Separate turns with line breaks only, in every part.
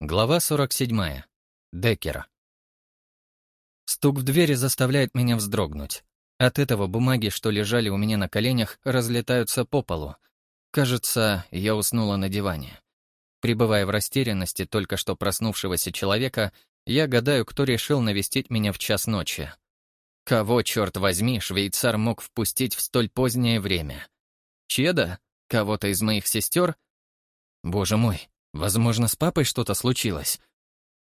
Глава 47. Деккер. Стук в двери заставляет меня вздрогнуть. От этого бумаги, что лежали у меня на коленях, разлетаются по полу. Кажется, я уснула на диване. Пребывая в растерянности только что проснувшегося человека, я гадаю, кто решил навестить меня в час ночи. Кого, черт возьми, швейцар мог впустить в столь позднее время? Чеда? Кого-то из моих сестер? Боже мой, Возможно, с папой что-то случилось.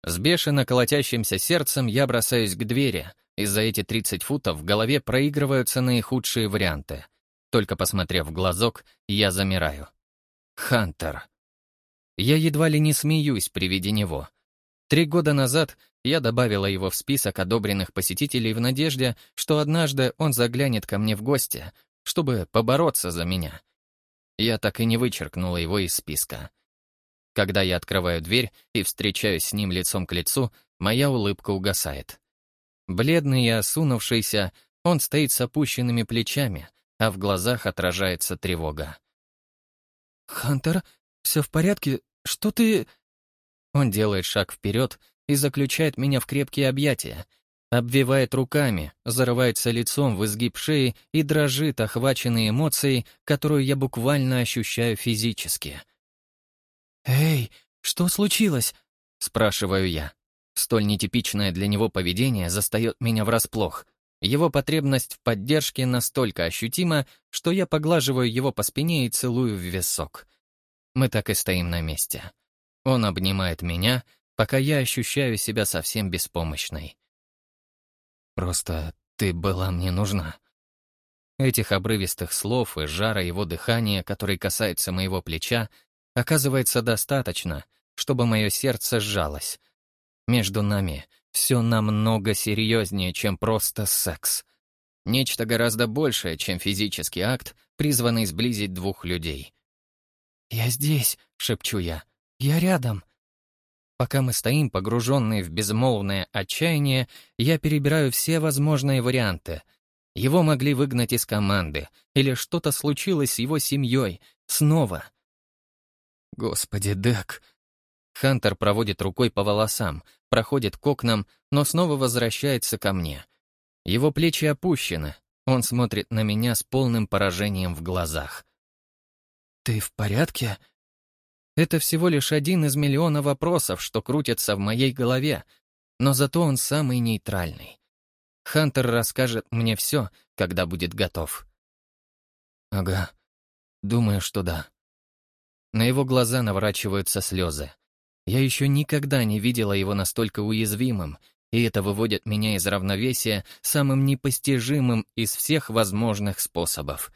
С бешено колотящимся сердцем я бросаюсь к двери, и за эти 30 футов в голове проигрываются наихудшие варианты. Только посмотрев в глазок, я замираю. Хантер. Я едва ли не смеюсь при виде него. Три года назад я добавила его в список одобренных посетителей в надежде, что однажды он заглянет ко мне в гости, чтобы побороться за меня. Я так и не вычеркнула его из списка. Когда я открываю дверь и встречаюсь с ним лицом к лицу, моя улыбка угасает. Бледный и осунувшийся, он стоит с опущенными плечами, а в глазах отражается тревога. «Хантер, все в порядке? Что ты...» Он делает шаг вперед и заключает меня в крепкие объятия, обвивает руками, зарывается лицом в изгиб шеи и дрожит, охваченный эмоцией, которую я буквально ощущаю физически. «Эй, что случилось?» — спрашиваю я. Столь нетипичное для него поведение застает меня врасплох. Его потребность в поддержке настолько ощутима, что я поглаживаю его по спине и целую в висок. Мы так и стоим на месте. Он обнимает меня, пока я ощущаю себя совсем беспомощной. «Просто ты была мне нужна». Этих обрывистых слов и жара его дыхания, который касается моего плеча, оказывается достаточно, чтобы мое сердце сжалось. Между нами все намного серьезнее, чем просто секс. Нечто гораздо большее, чем физический акт, призванный сблизить двух людей. «Я здесь», — шепчу я. «Я рядом». Пока мы стоим, погруженные в безмолвное отчаяние, я перебираю все возможные варианты. Его могли выгнать из команды, или что-то случилось с его семьей, снова — Господи, Дек. Хантер проводит рукой по волосам, проходит к окнам, но снова возвращается ко мне. Его плечи опущены, он смотрит на меня с полным поражением в глазах. «Ты в порядке?» Это всего лишь один из миллиона вопросов, что крутятся в моей голове, но зато он самый нейтральный. Хантер расскажет мне все, когда будет готов. Ага, думаю, что да. На его глаза наворачиваются слезы. Я еще никогда не видела его настолько уязвимым, и это выводит меня из равновесия самым непостижимым из всех возможных способов.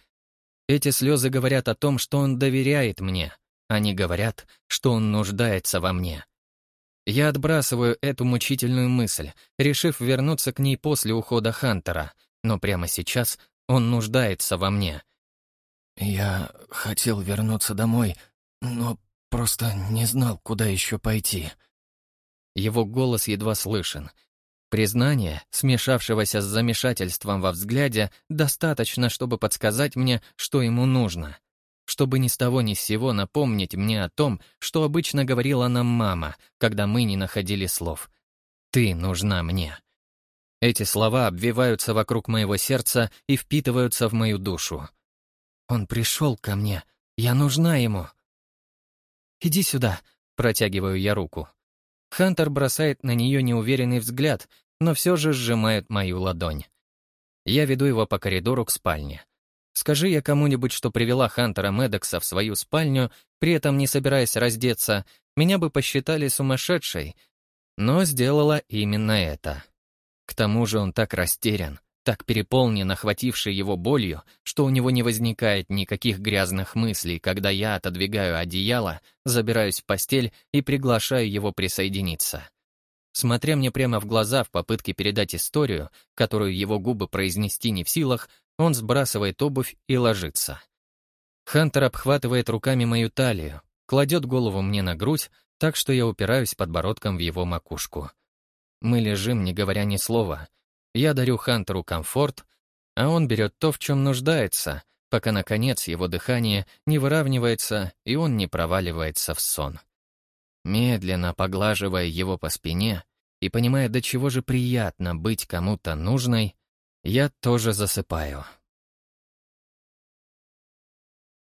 Эти слезы говорят о том, что он доверяет мне. Они говорят, что он нуждается во мне. Я отбрасываю эту мучительную мысль, решив вернуться к ней после ухода Хантера, но прямо сейчас он нуждается во мне. «Я хотел вернуться домой, но просто не знал, куда еще пойти. Его голос едва слышен. Признание, смешавшегося с замешательством во взгляде, достаточно, чтобы подсказать мне, что ему нужно. Чтобы ни с того ни с сего напомнить мне о том, что обычно говорила нам мама, когда мы не находили слов. «Ты нужна мне». Эти слова обвиваются вокруг моего сердца и впитываются в мою душу. Он пришел ко мне. Я нужна ему. «Иди сюда», — протягиваю я руку. Хантер бросает на нее неуверенный взгляд, но все же сжимает мою ладонь. Я веду его по коридору к спальне. Скажи я кому-нибудь, что привела Хантера Медекса в свою спальню, при этом не собираясь раздеться, меня бы посчитали сумасшедшей. Но сделала именно это. К тому же он так растерян так переполнен охватившей его болью, что у него не возникает никаких грязных мыслей, когда я отодвигаю одеяло, забираюсь в постель и приглашаю его присоединиться. Смотря мне прямо в глаза в попытке передать историю, которую его губы произнести не в силах, он сбрасывает обувь и ложится. Хантер обхватывает руками мою талию, кладет голову мне на грудь, так что я упираюсь подбородком в его макушку. Мы лежим, не говоря ни слова — я дарю Хантеру комфорт, а он берет то, в чем нуждается, пока, наконец, его дыхание не выравнивается и он не проваливается в сон. медленно поглаживая его по спине и понимая, до чего же приятно быть кому-то нужной, я тоже засыпаю.